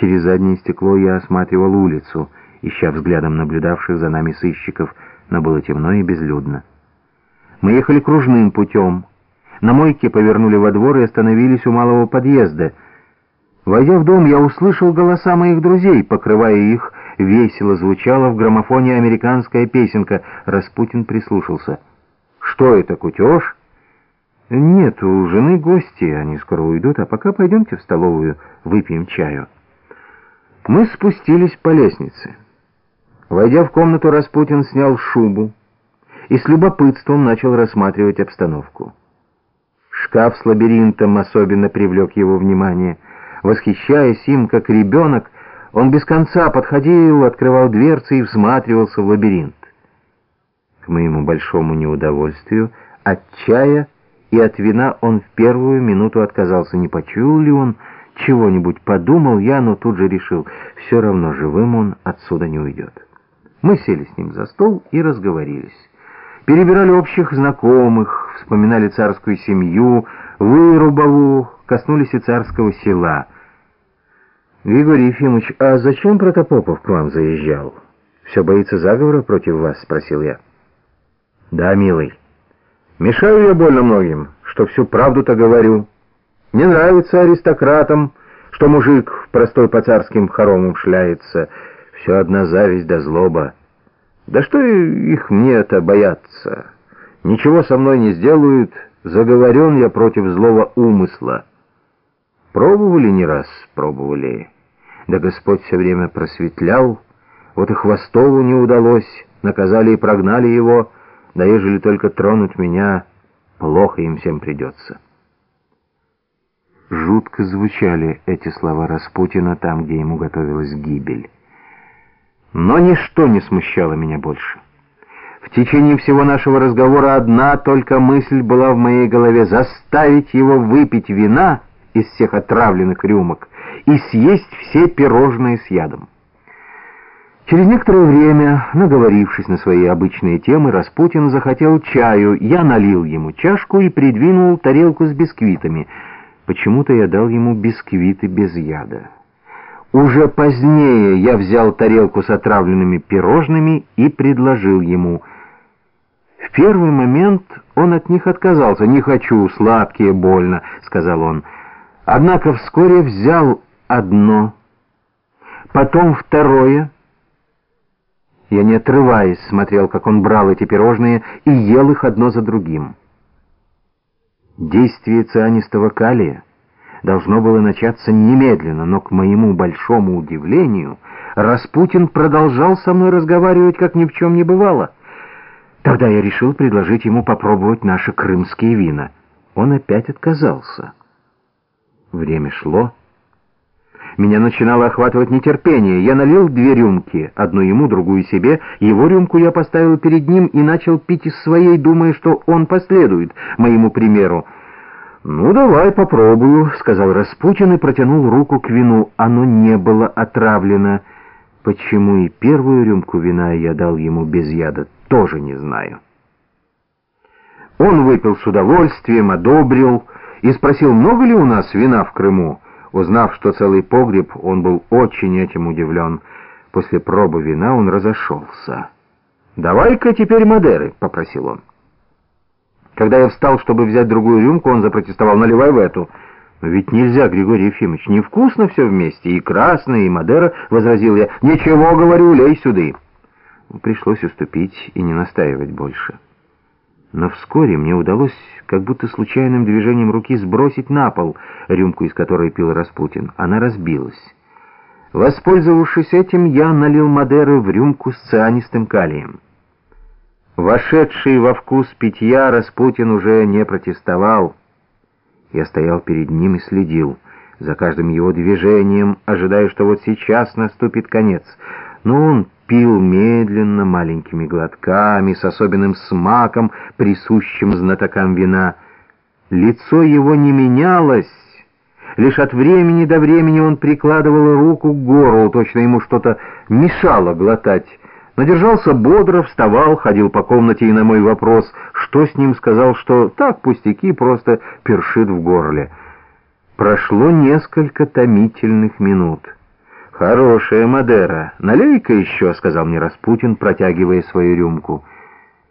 Через заднее стекло я осматривал улицу, ища взглядом наблюдавших за нами сыщиков, но было темно и безлюдно. Мы ехали кружным путем. На мойке повернули во двор и остановились у малого подъезда. Войдя в дом, я услышал голоса моих друзей, покрывая их, весело звучала в граммофоне американская песенка. Распутин прислушался. «Что это, кутеж?» «Нет, у жены гости, они скоро уйдут, а пока пойдемте в столовую, выпьем чаю». Мы спустились по лестнице. Войдя в комнату, Распутин снял шубу и с любопытством начал рассматривать обстановку. Шкаф с лабиринтом особенно привлек его внимание. Восхищаясь им, как ребенок, он без конца подходил, открывал дверцы и всматривался в лабиринт. К моему большому неудовольствию, от чая и от вина он в первую минуту отказался. Не почуял ли он чего-нибудь? Подумал я, но тут же решил, все равно живым он отсюда не уйдет. Мы сели с ним за стол и разговорились. Перебирали общих знакомых, вспоминали царскую семью, Вырубову, коснулись и царского села. «Григорий Ефимович, а зачем Протопопов к вам заезжал? Все боится заговора против вас?» — спросил я. «Да, милый». Мешаю я больно многим, что всю правду-то говорю. Не нравится аристократам, что мужик в простой по царским хоромам шляется. Все одна зависть да злоба. Да что их мне-то бояться? Ничего со мной не сделают, заговорен я против злого умысла. Пробовали не раз, пробовали. Да Господь все время просветлял, вот и Хвостову не удалось, наказали и прогнали его, да ежели только тронуть меня, плохо им всем придется. Жутко звучали эти слова Распутина там, где ему готовилась гибель. Но ничто не смущало меня больше. В течение всего нашего разговора одна только мысль была в моей голове — заставить его выпить вина из всех отравленных рюмок и съесть все пирожные с ядом. Через некоторое время, наговорившись на свои обычные темы, Распутин захотел чаю. Я налил ему чашку и придвинул тарелку с бисквитами. Почему-то я дал ему бисквиты без яда. Уже позднее я взял тарелку с отравленными пирожными и предложил ему. В первый момент он от них отказался. «Не хочу, сладкие, больно», — сказал он. Однако вскоре взял одно, потом второе — я, не отрываясь, смотрел, как он брал эти пирожные и ел их одно за другим. Действие цианистого калия должно было начаться немедленно, но, к моему большому удивлению, Распутин продолжал со мной разговаривать, как ни в чем не бывало. Тогда я решил предложить ему попробовать наши крымские вина. Он опять отказался. Время шло. Меня начинало охватывать нетерпение. Я налил две рюмки, одну ему, другую себе. Его рюмку я поставил перед ним и начал пить из своей, думая, что он последует моему примеру. «Ну, давай попробую», — сказал Распутин и протянул руку к вину. Оно не было отравлено. Почему и первую рюмку вина я дал ему без яда, тоже не знаю. Он выпил с удовольствием, одобрил и спросил, много ли у нас вина в Крыму. Узнав, что целый погреб, он был очень этим удивлен. После пробы вина он разошелся. «Давай-ка теперь Мадеры», — попросил он. Когда я встал, чтобы взять другую рюмку, он запротестовал, «Наливай в эту». «Но ведь нельзя, Григорий Ефимович, невкусно все вместе, и красное, и Мадера», — возразил я. «Ничего, говорю, лей сюды». Пришлось уступить и не настаивать больше. Но вскоре мне удалось как будто случайным движением руки сбросить на пол рюмку, из которой пил Распутин. Она разбилась. Воспользовавшись этим, я налил Мадеры в рюмку с цианистым калием. Вошедший во вкус питья Распутин уже не протестовал. Я стоял перед ним и следил за каждым его движением, ожидая, что вот сейчас наступит конец. Но он пил медленно, маленькими глотками, с особенным смаком, присущим знатокам вина. Лицо его не менялось. Лишь от времени до времени он прикладывал руку к горлу, точно ему что-то мешало глотать. Надержался бодро, вставал, ходил по комнате и на мой вопрос, что с ним, сказал, что так, пустяки, просто першит в горле. Прошло несколько томительных минут. «Хорошая Мадера. Налей-ка еще», — сказал мне Распутин, протягивая свою рюмку.